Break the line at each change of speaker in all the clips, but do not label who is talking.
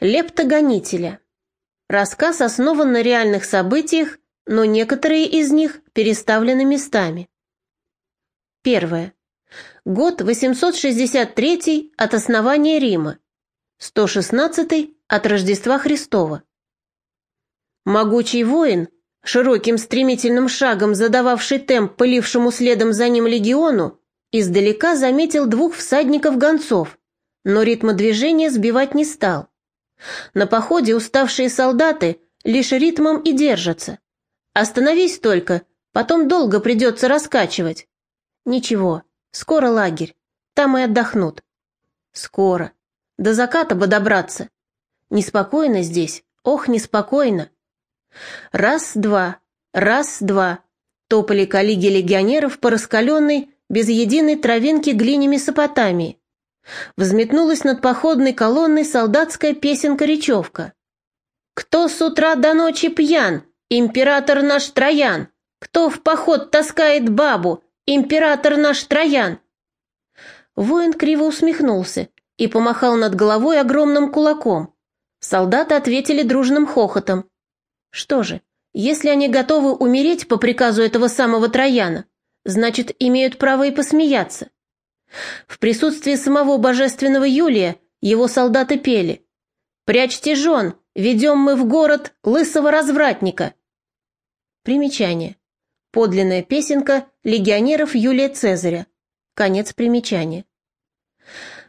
Лептогонителя. Рассказ основан на реальных событиях, но некоторые из них переставлены местами. Первое. Год 863 от основания Рима, 116 от Рождества Христова. Могучий воин, широким стремительным шагом задававший темп пылившему следом за ним легиону, издалека заметил двух всадников-гонцов, но ритма движения сбивать не стал. На походе уставшие солдаты лишь ритмом и держатся. Остановись только, потом долго придется раскачивать. Ничего, скоро лагерь, там и отдохнут. Скоро. До заката бы добраться. Неспокойно здесь, ох, неспокойно. Раз-два, раз-два. Топали коллеги легионеров по раскаленной, без единой травинки глине Месопотамии. Взметнулась над походной колонной солдатская песенка-речевка. «Кто с утра до ночи пьян? Император наш Троян! Кто в поход таскает бабу? Император наш Троян!» Воин криво усмехнулся и помахал над головой огромным кулаком. Солдаты ответили дружным хохотом. Что же, если они готовы умереть по приказу этого самого Трояна, значит, имеют право и посмеяться. В присутствии самого божественного Юлия его солдаты пели «Прячьте жен, ведем мы в город лысого развратника». Примечание. Подлинная песенка легионеров Юлия Цезаря. Конец примечания.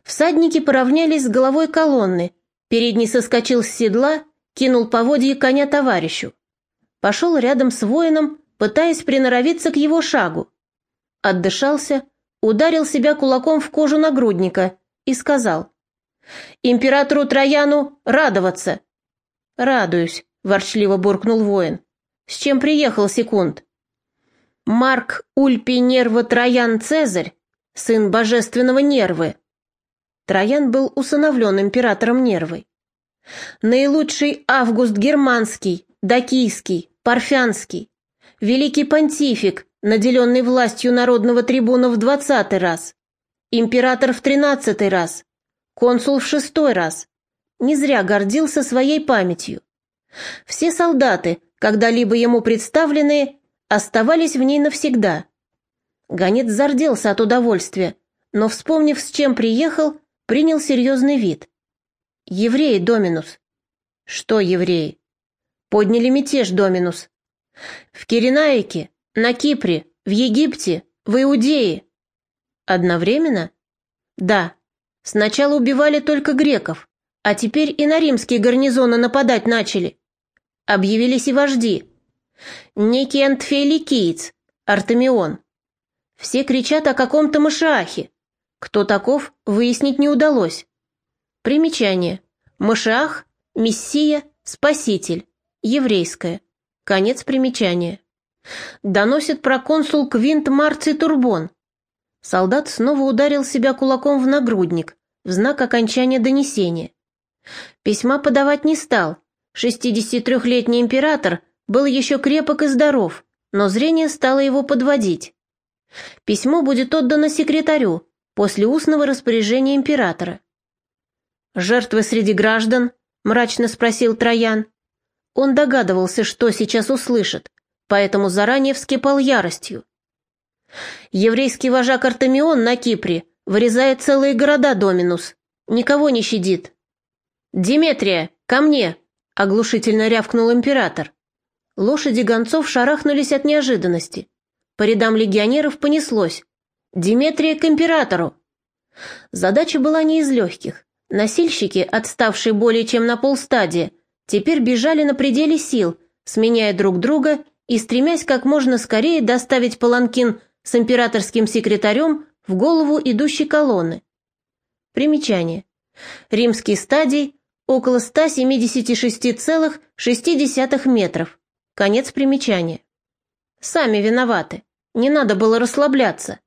Всадники поравнялись с головой колонны, передний соскочил с седла, кинул поводье коня товарищу. Пошел рядом с воином, пытаясь приноровиться к его шагу. Отдышался, ударил себя кулаком в кожу нагрудника и сказал «Императору Трояну радоваться!» «Радуюсь», — ворчливо буркнул воин. «С чем приехал секунд?» «Марк Ульпий Нерва Троян Цезарь, сын божественного Нервы». Троян был усыновлен императором Нервой. Наилучший Август Германский, Дакийский, Парфянский, великий понтифик, наделенный властью народного трибуна в двадцатый раз, император в тринадцатый раз, консул в шестой раз. Не зря гордился своей памятью. Все солдаты, когда-либо ему представленные, оставались в ней навсегда. Гонец зарделся от удовольствия, но, вспомнив, с чем приехал, принял серьезный вид. «Евреи, Доминус». «Что евреи?» «Подняли мятеж, Доминус». «В Киренаике на Кипре, в Египте, в Иудее. Одновременно? Да. Сначала убивали только греков, а теперь и на римские гарнизоны нападать начали. Объявились и вожди. Некий Антфейликиец, Артемион. Все кричат о каком-то Машиахе. Кто таков, выяснить не удалось. Примечание. Машиах, Мессия, Спаситель. Еврейское. Конец примечания. Доносит проконсул Квинт Марций Турбон. Солдат снова ударил себя кулаком в нагрудник, в знак окончания донесения. Письма подавать не стал. 63-летний император был еще крепок и здоров, но зрение стало его подводить. Письмо будет отдано секретарю после устного распоряжения императора. «Жертвы среди граждан?» – мрачно спросил Троян. Он догадывался, что сейчас услышит, поэтому заранее вскипал яростью. Еврейский вожак Артемион на Кипре вырезает целые города Доминус, никого не щадит. «Диметрия, ко мне!» — оглушительно рявкнул император. Лошади гонцов шарахнулись от неожиданности. По рядам легионеров понеслось. «Диметрия к императору!» Задача была не из легких. Носильщики, отставшие более чем на полстадия, теперь бежали на пределе сил, сменяя друг друга и стремясь как можно скорее доставить паланкин с императорским секретарем в голову идущей колонны. Примечание. Римский стадий около 176,6 метров. Конец примечания. Сами виноваты. Не надо было расслабляться.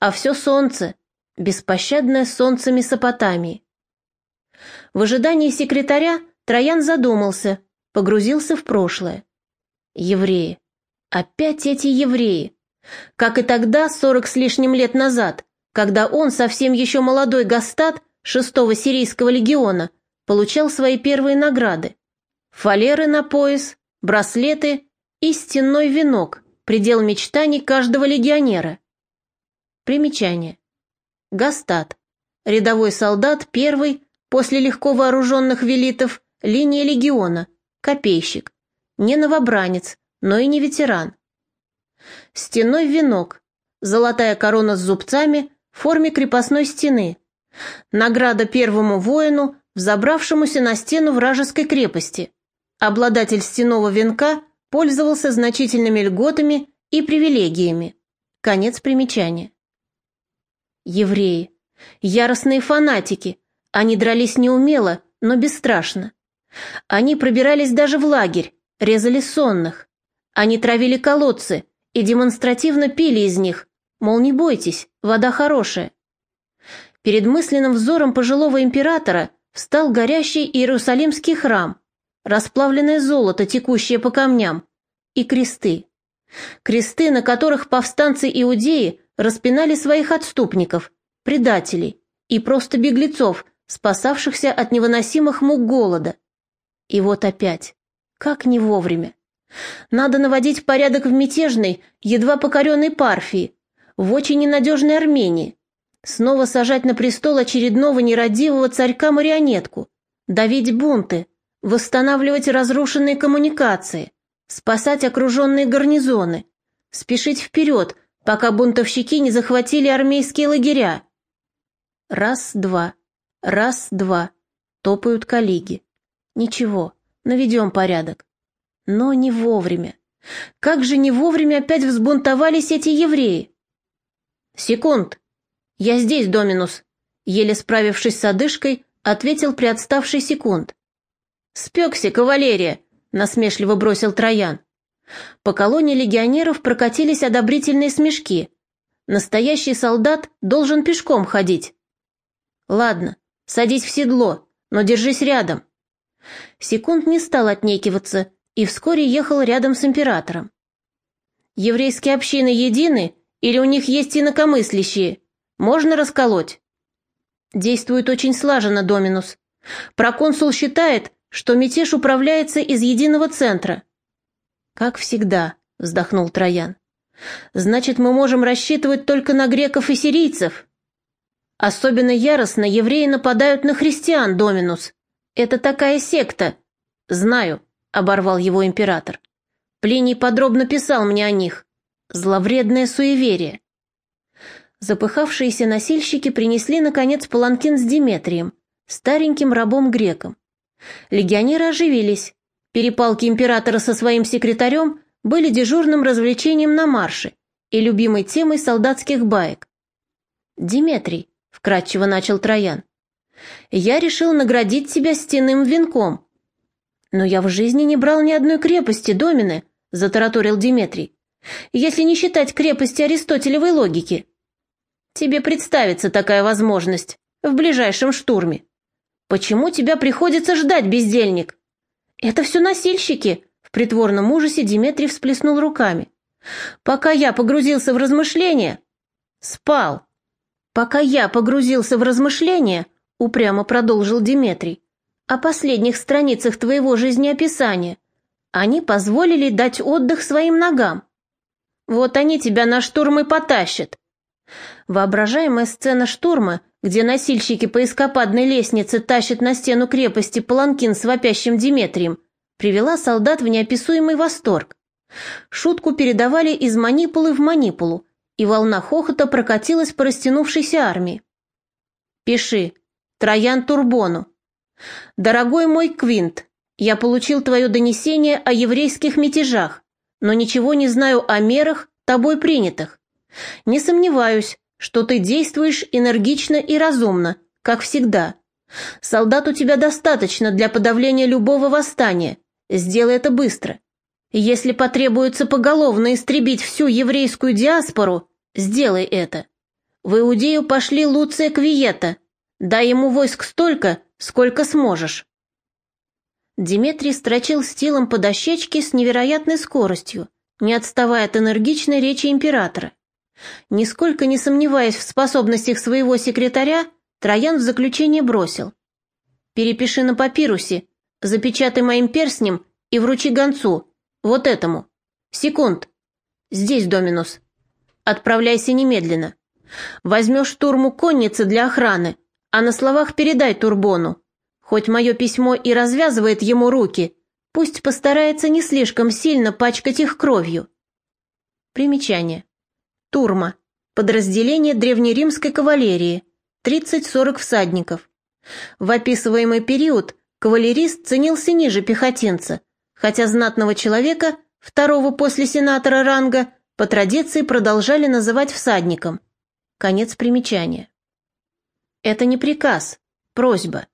А все солнце, беспощадное солнце Месопотамии. В ожидании секретаря Троян задумался, погрузился в прошлое. Евреи. Опять эти евреи. Как и тогда, сорок с лишним лет назад, когда он, совсем еще молодой гастат шестого сирийского легиона, получал свои первые награды. Фалеры на пояс, браслеты и стенной венок, предел мечтаний каждого легионера. Примечание. Гастат. Рядовой солдат первый, после легко вооруженных велитов, линия легиона, копейщик. Не новобранец, но и не ветеран. Стенной венок. Золотая корона с зубцами в форме крепостной стены. Награда первому воину, взобравшемуся на стену вражеской крепости. Обладатель стенного венка пользовался значительными льготами и привилегиями. Конец примечания. Евреи. Яростные фанатики. Они дрались неумело, но бесстрашно. Они пробирались даже в лагерь, резали сонных. Они травили колодцы и демонстративно пили из них, мол, не бойтесь, вода хорошая. Перед мысленным взором пожилого императора встал горящий Иерусалимский храм, расплавленное золото, текущее по камням, и кресты. Кресты, на которых повстанцы-иудеи распинали своих отступников, предателей и просто беглецов, спасавшихся от невыносимых мук голода. И вот опять. Как не вовремя. Надо наводить порядок в мятежной, едва покоренной Парфии, в очень ненадежной Армении. Снова сажать на престол очередного нерадивого царька-марионетку, давить бунты, восстанавливать разрушенные коммуникации, спасать окруженные гарнизоны, спешить вперед, пока бунтовщики не захватили армейские лагеря. Раз-два, раз-два, топают коллеги. Ничего, наведем порядок. Но не вовремя. Как же не вовремя опять взбунтовались эти евреи? Секунд. Я здесь, Доминус. Еле справившись с одышкой, ответил приотставший секунд. Спекся, кавалерия, насмешливо бросил Троян. По колонне легионеров прокатились одобрительные смешки. Настоящий солдат должен пешком ходить. Ладно, садись в седло, но держись рядом. Секунд не стал отнекиваться и вскоре ехал рядом с императором. Еврейские общины едины или у них есть инакомыслящие? Можно расколоть? Действует очень слаженно, Доминус. Проконсул считает, что мятеж управляется из единого центра. Как всегда, вздохнул Троян. Значит, мы можем рассчитывать только на греков и сирийцев. Особенно яростно евреи нападают на христиан, Доминус. Это такая секта. Знаю, оборвал его император. Плиний подробно писал мне о них. Зловредное суеверие. Запыхавшиеся носильщики принесли, наконец, паланкин с Диметрием, стареньким рабом-греком. Легионеры оживились. Перепалки императора со своим секретарем были дежурным развлечением на марше и любимой темой солдатских баек. «Диметрий», — вкратчиво начал Троян, — «я решил наградить тебя стенным венком». «Но я в жизни не брал ни одной крепости, Домины», — затараторил Диметрий, «если не считать крепости аристотелевой логики». «Тебе представится такая возможность в ближайшем штурме». «Почему тебя приходится ждать, бездельник?» «Это все носильщики», — в притворном ужасе Диметрий всплеснул руками. «Пока я погрузился в размышления...» «Спал». «Пока я погрузился в размышления...» — упрямо продолжил Диметрий. «О последних страницах твоего жизнеописания. Они позволили дать отдых своим ногам. Вот они тебя на штурм и потащат». Воображаемая сцена штурма где носильщики по эскападной лестнице тащат на стену крепости паланкин с вопящим Диметрием, привела солдат в неописуемый восторг. Шутку передавали из манипулы в манипулу, и волна хохота прокатилась по растянувшейся армии. «Пиши. Троян Турбону. Дорогой мой Квинт, я получил твое донесение о еврейских мятежах, но ничего не знаю о мерах, тобой принятых. Не сомневаюсь, что ты действуешь энергично и разумно, как всегда. Солдат у тебя достаточно для подавления любого восстания. Сделай это быстро. Если потребуется поголовно истребить всю еврейскую диаспору, сделай это. В Иудею пошли Луция Квиета. Дай ему войск столько, сколько сможешь. Диметрий строчил стилом по дощечке с невероятной скоростью, не отставая от энергичной речи императора. Нисколько не сомневаясь в способностях своего секретаря, Троян в заключение бросил. перепиши на папирусе, запечатай моим перстнем и вручи гонцу, вот этому. Секунд. Здесь, Доминус. Отправляйся немедленно. Возьмешь турму конницы для охраны, а на словах передай Турбону. Хоть мое письмо и развязывает ему руки, пусть постарается не слишком сильно пачкать их кровью. Примечание. Турма. Подразделение древнеримской кавалерии. 30-40 всадников. В описываемый период кавалерист ценился ниже пехотинца, хотя знатного человека, второго после сенатора ранга, по традиции продолжали называть всадником. Конец примечания. Это не приказ, просьба.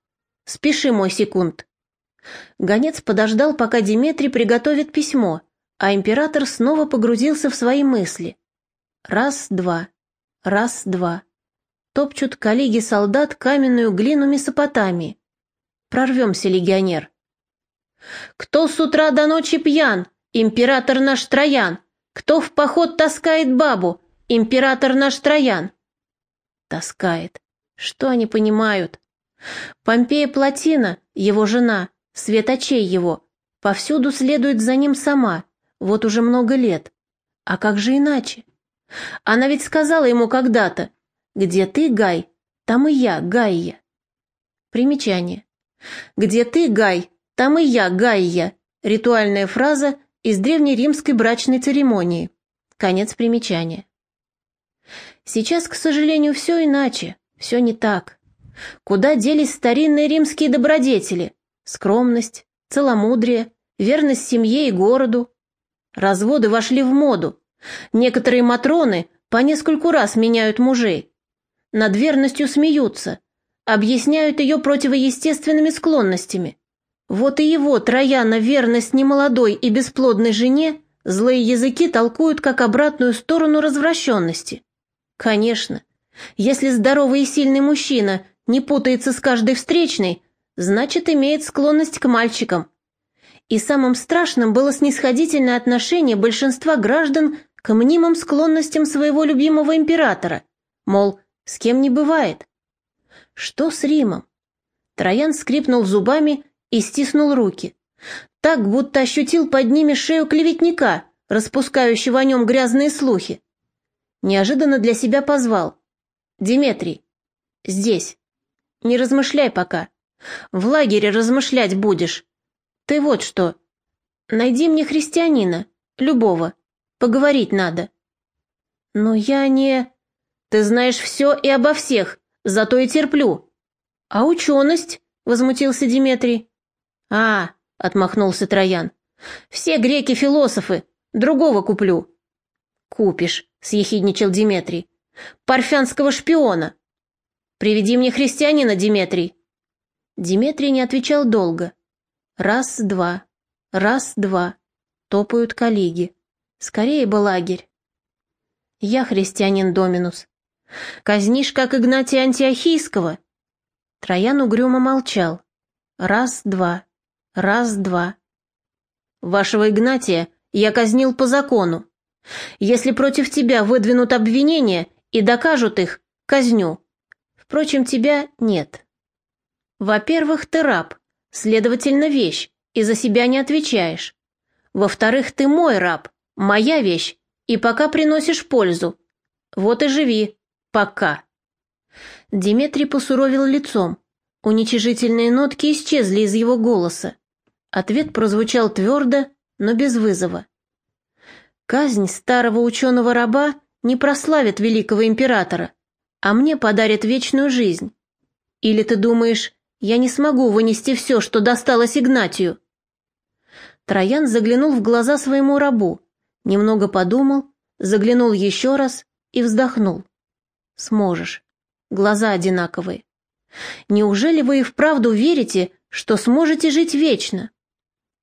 Спеши, мой секунд. Гонец подождал, пока Диметрий приготовит письмо, а император снова погрузился в свои мысли. Раз-два, раз-два. Топчут коллеги-солдат каменную глину Месопотамии. Прорвемся, легионер. Кто с утра до ночи пьян? Император наш Троян. Кто в поход таскает бабу? Император наш Троян. Таскает. Что они понимают? Помпея Платина, его жена, свет очей его, повсюду следует за ним сама, вот уже много лет. А как же иначе? Она ведь сказала ему когда-то, где ты, Гай, там и я, Гайя. Примечание. Где ты, Гай, там и я, Гайя. Ритуальная фраза из древнеримской брачной церемонии. Конец примечания. Сейчас, к сожалению, все иначе, все не так. Куда делись старинные римские добродетели? Скромность, целомудрие, верность семье и городу. Разводы вошли в моду. Некоторые матроны по нескольку раз меняют мужей. Над верностью смеются, объясняют ее противоестественными склонностями. Вот и его, Трояна, верность немолодой и бесплодной жене, злые языки толкуют как обратную сторону развращенности. Конечно, если здоровый и сильный мужчина не путается с каждой встречной, значит, имеет склонность к мальчикам. И самым страшным было снисходительное отношение большинства граждан к мнимым склонностям своего любимого императора. Мол, с кем не бывает. Что с Римом? Троян скрипнул зубами и стиснул руки. Так, будто ощутил под ними шею клеветника, распускающего о нем грязные слухи. Неожиданно для себя позвал. «Диметрий, здесь. Не размышляй пока. В лагере размышлять будешь. Ты вот что. Найди мне христианина, любого. Поговорить надо». «Но я не...» «Ты знаешь все и обо всех, зато и терплю». «А ученость?» — возмутился Диметрий. «А, — отмахнулся Троян, — все греки философы, другого куплю». «Купишь», — съехидничал Диметрий. «Парфянского шпиона». «Приведи мне христианина, Диметрий». Диметрий не отвечал долго. Раз-два, раз-два. Топают коллеги. Скорее бы лагерь. Я христианин Доминус. Казнишь, как Игнатия Антиохийского? Троян угрюмо молчал. Раз-два, раз-два. Вашего Игнатия я казнил по закону. Если против тебя выдвинут обвинения и докажут их, казню. Впрочем, тебя нет. Во-первых, ты раб, следовательно, вещь, и за себя не отвечаешь. Во-вторых, ты мой раб, моя вещь, и пока приносишь пользу. Вот и живи, пока. Диметрий посуровил лицом. Уничижительные нотки исчезли из его голоса. Ответ прозвучал твердо, но без вызова. Казнь старого ученого-раба не прославит великого императора, а мне подарит вечную жизнь. Или ты думаешь, я не смогу вынести все, что досталось Игнатию?» Троян заглянул в глаза своему рабу, немного подумал, заглянул еще раз и вздохнул. «Сможешь. Глаза одинаковые. Неужели вы и вправду верите, что сможете жить вечно?»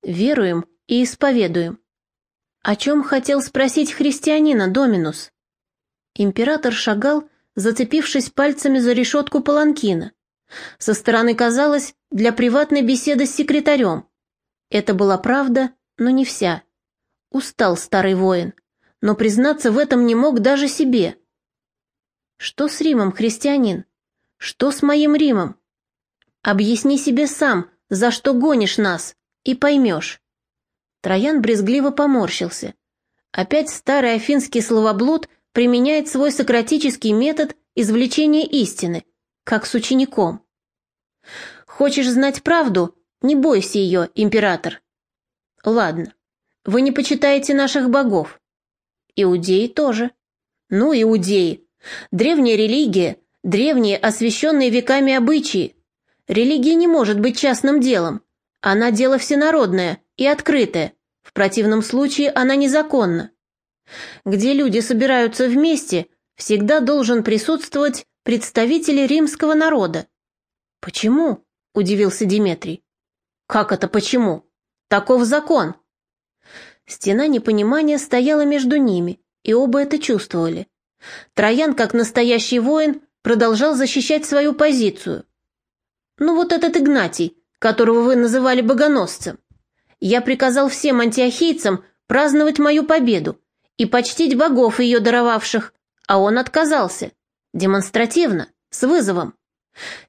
«Веруем и исповедуем. О чем хотел спросить христианина Доминус? Император шагал, зацепившись пальцами за решетку паланкина. Со стороны казалось, для приватной беседы с секретарем. Это была правда, но не вся. Устал старый воин, но признаться в этом не мог даже себе. Что с Римом, христианин? Что с моим Римом? Объясни себе сам, за что гонишь нас, и поймешь». Троян брезгливо поморщился. Опять старый афинский словоблуд применяет свой сократический метод извлечения истины, как с учеником. «Хочешь знать правду? Не бойся ее, император». «Ладно, вы не почитаете наших богов?» «Иудеи тоже». «Ну, иудеи. Древняя религия, древние освященные веками обычаи. Религия не может быть частным делом. Она дело всенародное и открытое. В противном случае она незаконна. Где люди собираются вместе, всегда должен присутствовать представитель римского народа. Почему? удивился Диметрий. Как это почему? Таков закон. Стена непонимания стояла между ними, и оба это чувствовали. Троян, как настоящий воин, продолжал защищать свою позицию. Ну вот этот Игнатий, которого вы называли богоносцем. Я приказал всем антиохийцам праздновать мою победу и почтить богов ее даровавших, а он отказался. Демонстративно, с вызовом.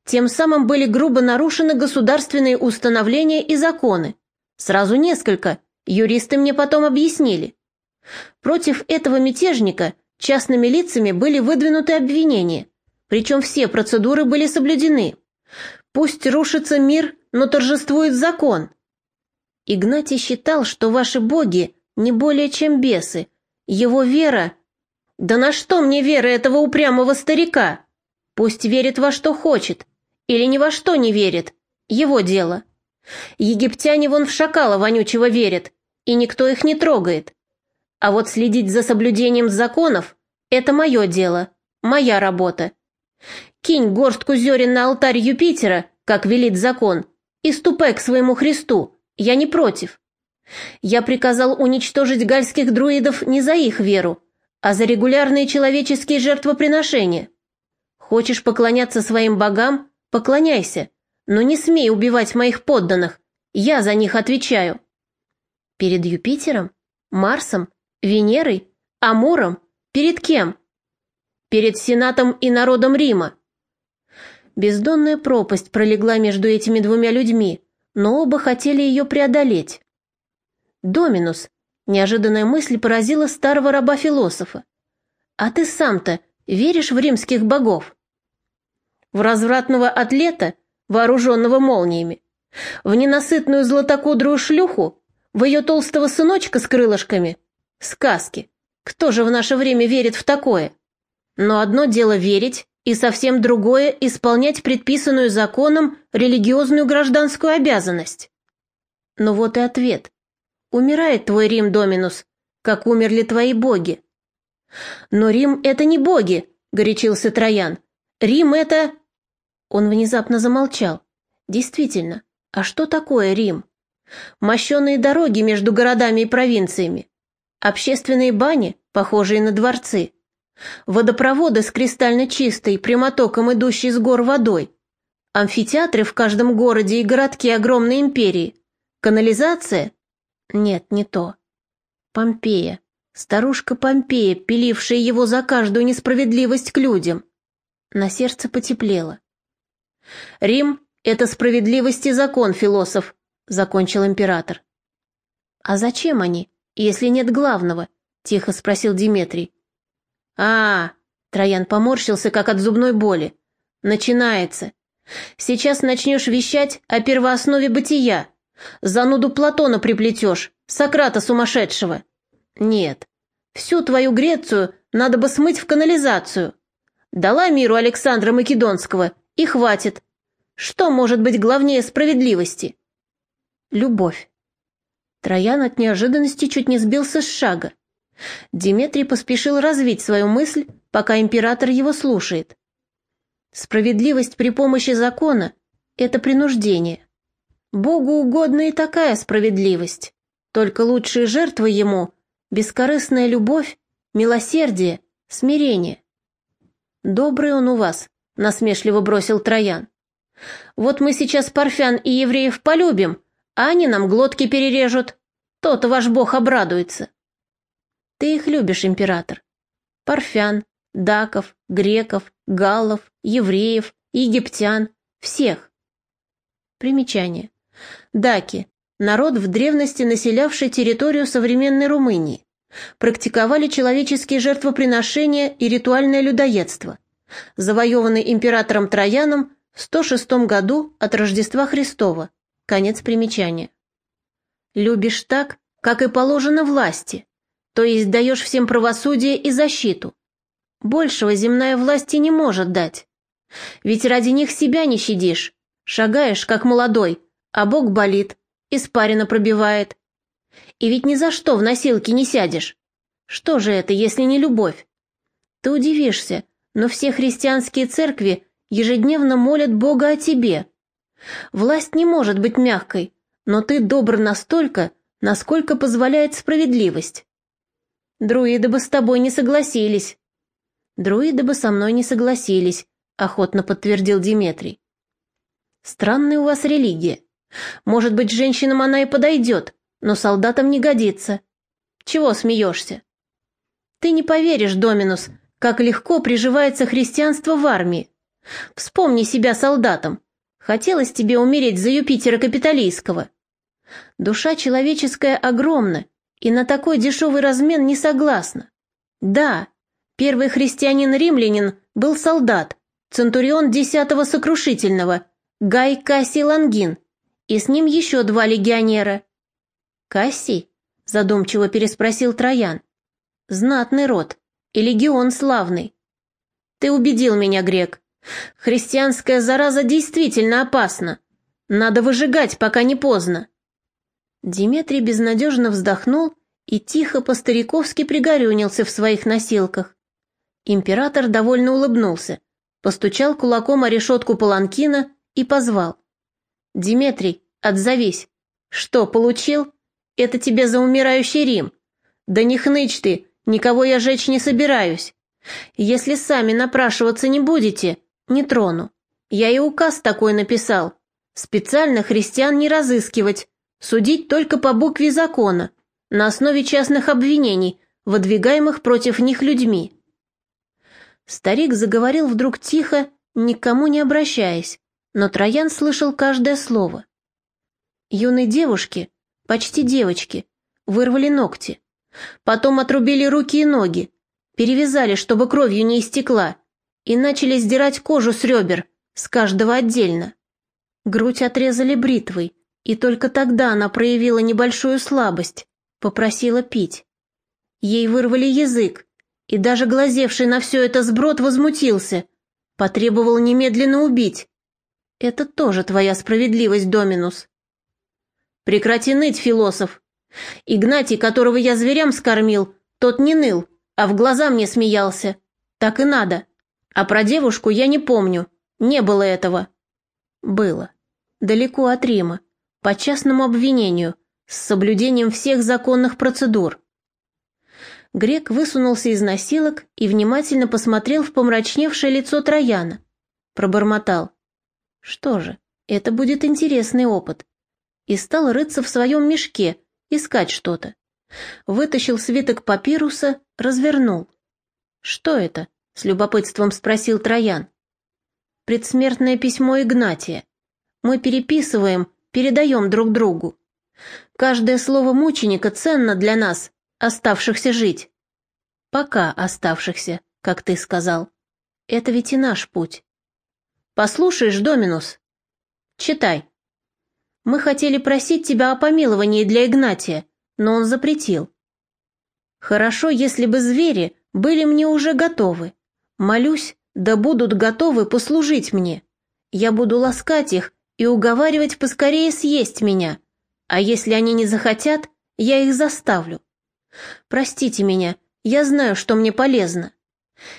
Тем самым были грубо нарушены государственные установления и законы. Сразу несколько, юристы мне потом объяснили. Против этого мятежника частными лицами были выдвинуты обвинения, причем все процедуры были соблюдены. Пусть рушится мир, но торжествует закон. Игнатий считал, что ваши боги не более чем бесы. Его вера... Да на что мне вера этого упрямого старика? Пусть верит во что хочет. Или ни во что не верит. Его дело. Египтяне вон в шакала вонючего верят, и никто их не трогает. А вот следить за соблюдением законов – это мое дело, моя работа. Кинь горстку зерен на алтарь Юпитера, как велит закон, и ступай к своему Христу. Я не против. Я приказал уничтожить гальских друидов не за их веру, а за регулярные человеческие жертвоприношения. Хочешь поклоняться своим богам – поклоняйся, но не смей убивать моих подданных, я за них отвечаю. Перед Юпитером? Марсом? Венерой? Амуром? Перед кем? Перед Сенатом и народом Рима. Бездонная пропасть пролегла между этими двумя людьми, но оба хотели ее преодолеть. «Доминус», — неожиданная мысль поразила старого раба-философа. «А ты сам-то веришь в римских богов?» В развратного атлета, вооруженного молниями, в ненасытную златокудрую шлюху, в ее толстого сыночка с крылышками? Сказки. Кто же в наше время верит в такое? Но одно дело верить, и совсем другое – исполнять предписанную законом религиозную гражданскую обязанность. Но вот и ответ. Умирает твой Рим, Доминус, как умерли твои боги. Но Рим – это не боги, горячился Троян. Рим – это... Он внезапно замолчал. Действительно, а что такое Рим? Мощенные дороги между городами и провинциями. Общественные бани, похожие на дворцы. Водопроводы с кристально чистой, прямотоком идущей с гор водой. Амфитеатры в каждом городе и городке огромной империи. Канализация? Нет, не то. Помпея. Старушка Помпея, пилившая его за каждую несправедливость к людям. На сердце потеплело. «Рим — это справедливость и закон, философ», — закончил император. «А зачем они, если нет главного?» — тихо спросил Диметрий. А, Троян поморщился, как от зубной боли. Начинается. Сейчас начнешь вещать о первооснове бытия. Зануду Платона приплетешь, Сократа сумасшедшего. Нет, всю твою Грецию надо бы смыть в канализацию. Дала миру Александра Македонского, и хватит. Что может быть главнее справедливости? Любовь. Троян от неожиданности чуть не сбился с шага. Диметрий поспешил развить свою мысль, пока император его слушает. Справедливость при помощи закона – это принуждение. Богу угодна и такая справедливость, только лучшие жертвы ему – бескорыстная любовь, милосердие, смирение. «Добрый он у вас», – насмешливо бросил Троян. «Вот мы сейчас парфян и евреев полюбим, а они нам глотки перережут. То-то ваш бог обрадуется». Ты их любишь, император. Парфян, даков, греков, галлов, евреев, египтян, всех. Примечание. Даки – народ в древности, населявший территорию современной Румынии. Практиковали человеческие жертвоприношения и ритуальное людоедство. Завоеванный императором Трояном в 106 году от Рождества Христова. Конец примечания. Любишь так, как и положено власти, то есть даешь всем правосудие и защиту. Большего земная власть и не может дать. Ведь ради них себя не щадишь, шагаешь, как молодой, а бок болит, испарина пробивает. И ведь ни за что в носилки не сядешь. Что же это, если не любовь? Ты удивишься, но все христианские церкви ежедневно молят Бога о тебе. Власть не может быть мягкой, но ты добр настолько, насколько позволяет справедливость. Друиды бы с тобой не согласились. Друиды бы со мной не согласились, охотно подтвердил Диметрий. Странная у вас религия. Может быть, женщинам она и подойдет, но солдатам не годится. Чего смеешься? Ты не поверишь, Доминус, как легко приживается христианство в армии. Вспомни себя солдатом. Хотелось тебе умереть за Юпитера Капитолийского. Душа человеческая огромна, и на такой дешевый размен не согласна. Да, первый христианин-римлянин был солдат, центурион десятого сокрушительного, Гай Кассий Лангин, и с ним еще два легионера. «Кассий?» — задумчиво переспросил Троян. «Знатный род, и легион славный». «Ты убедил меня, Грек. Христианская зараза действительно опасна. Надо выжигать, пока не поздно». Диметрий безнадежно вздохнул и тихо по-стариковски пригорюнился в своих носилках. Император довольно улыбнулся, постучал кулаком о решетку паланкина и позвал. «Диметрий, отзовись. Что, получил? Это тебе за умирающий Рим. Да не хнычь ты, никого я жечь не собираюсь. Если сами напрашиваться не будете, не трону. Я и указ такой написал. Специально христиан не разыскивать, Судить только по букве закона, на основе частных обвинений, выдвигаемых против них людьми. Старик заговорил вдруг тихо, никому не обращаясь, но Троян слышал каждое слово. Юной девушке, почти девочке, вырвали ногти. Потом отрубили руки и ноги, перевязали, чтобы кровью не истекла, и начали сдирать кожу с ребер, с каждого отдельно. Грудь отрезали бритвой, и только тогда она проявила небольшую слабость, попросила пить. Ей вырвали язык, и даже глазевший на все это сброд возмутился, потребовал немедленно убить. Это тоже твоя справедливость, Доминус. Прекрати ныть, философ. Игнатий, которого я зверям скормил, тот не ныл, а в глаза мне смеялся. Так и надо. А про девушку я не помню. Не было этого. Было. Далеко от Рима по частному обвинению, с соблюдением всех законных процедур. Грек высунулся из носилок и внимательно посмотрел в помрачневшее лицо Трояна. Пробормотал. Что же, это будет интересный опыт. И стал рыться в своем мешке, искать что-то. Вытащил свиток папируса, развернул. «Что это?» — с любопытством спросил Троян. «Предсмертное письмо Игнатия. Мы переписываем передаем друг другу. Каждое слово мученика ценно для нас, оставшихся жить. Пока оставшихся, как ты сказал. Это ведь и наш путь. Послушаешь, Доминус? Читай. Мы хотели просить тебя о помиловании для Игнатия, но он запретил. Хорошо, если бы звери были мне уже готовы. Молюсь, да будут готовы послужить мне. Я буду ласкать их и уговаривать поскорее съесть меня, а если они не захотят, я их заставлю. Простите меня, я знаю, что мне полезно.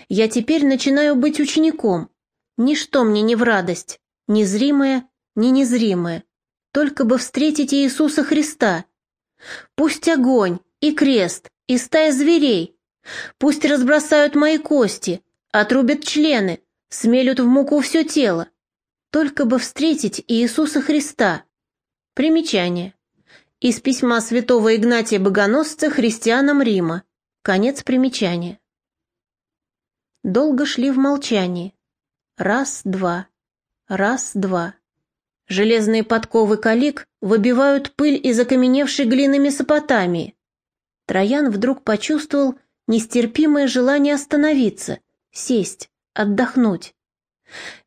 Я теперь начинаю быть учеником. Ничто мне не в радость, ни зримое, ни незримое. Только бы встретить Иисуса Христа. Пусть огонь и крест, и стая зверей. Пусть разбросают мои кости, отрубят члены, смелют в муку все тело. Только бы встретить Иисуса Христа. Примечание. Из письма святого Игнатия Богоносца христианам Рима. Конец примечания. Долго шли в молчании. Раз, два. Раз, два. Железные подковы калик выбивают пыль из окаменевшей глины Месопотамии. Троян вдруг почувствовал нестерпимое желание остановиться, сесть, отдохнуть.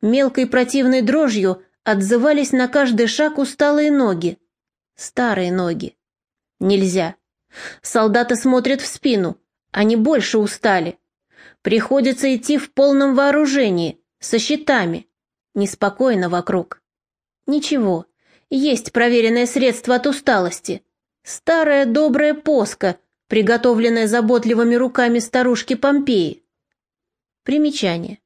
Мелкой противной дрожью отзывались на каждый шаг усталые ноги. Старые ноги. Нельзя. Солдаты смотрят в спину, они больше устали. Приходится идти в полном вооружении, со щитами. Неспокойно вокруг. Ничего, есть проверенное средство от усталости. Старая добрая поска, приготовленная заботливыми руками старушки Помпеи. Примечание.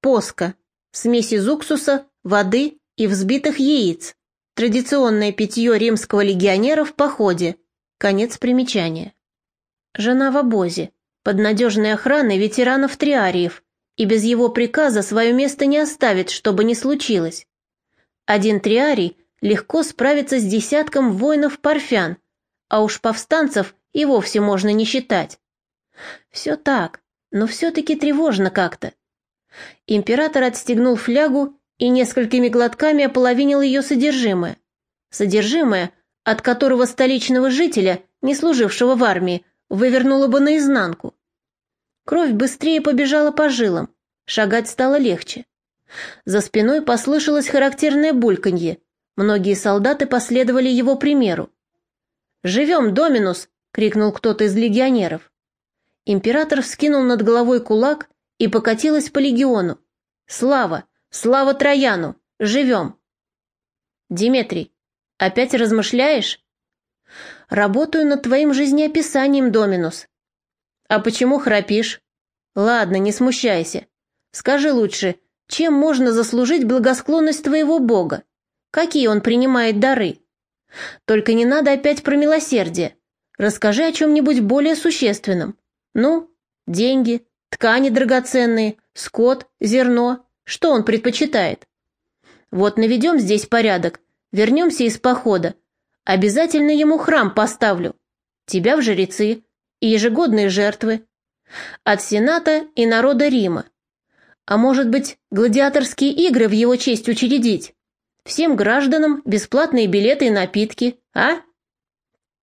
Поска. Смесь из уксуса, воды и взбитых яиц. Традиционное питье римского легионера в походе. Конец примечания. Жена в обозе, под надежной охраной ветеранов-триариев, и без его приказа свое место не оставит, что бы ни случилось. Один триарий легко справится с десятком воинов-парфян, а уж повстанцев и вовсе можно не считать. Все так, но все-таки тревожно как-то. Император отстегнул флягу и несколькими глотками ополовинил ее содержимое. Содержимое, от которого столичного жителя, не служившего в армии, вывернуло бы наизнанку. Кровь быстрее побежала по жилам, шагать стало легче. За спиной послышалось характерное бульканье. Многие солдаты последовали его примеру. «Живем, Доминус!» — крикнул кто-то из легионеров. Император вскинул над головой кулак и покатилась по легиону. «Слава! Слава Трояну! Живем!» «Диметрий, опять размышляешь?» Работаю над твоим жизнеописанием, Доминус. А почему храпишь? Ладно, не смущайся. Скажи лучше, чем можно заслужить благосклонность твоего Бога? Какие он принимает дары? Только не надо опять про милосердие. Расскажи о чем-нибудь более существенном. Ну, деньги, ткани драгоценные, скот, зерно. Что он предпочитает? Вот наведем здесь порядок, вернемся из похода, Обязательно ему храм поставлю. Тебя в жрецы и ежегодные жертвы. От Сената и народа Рима. А может быть, гладиаторские игры в его честь учредить? Всем гражданам бесплатные билеты и напитки, а?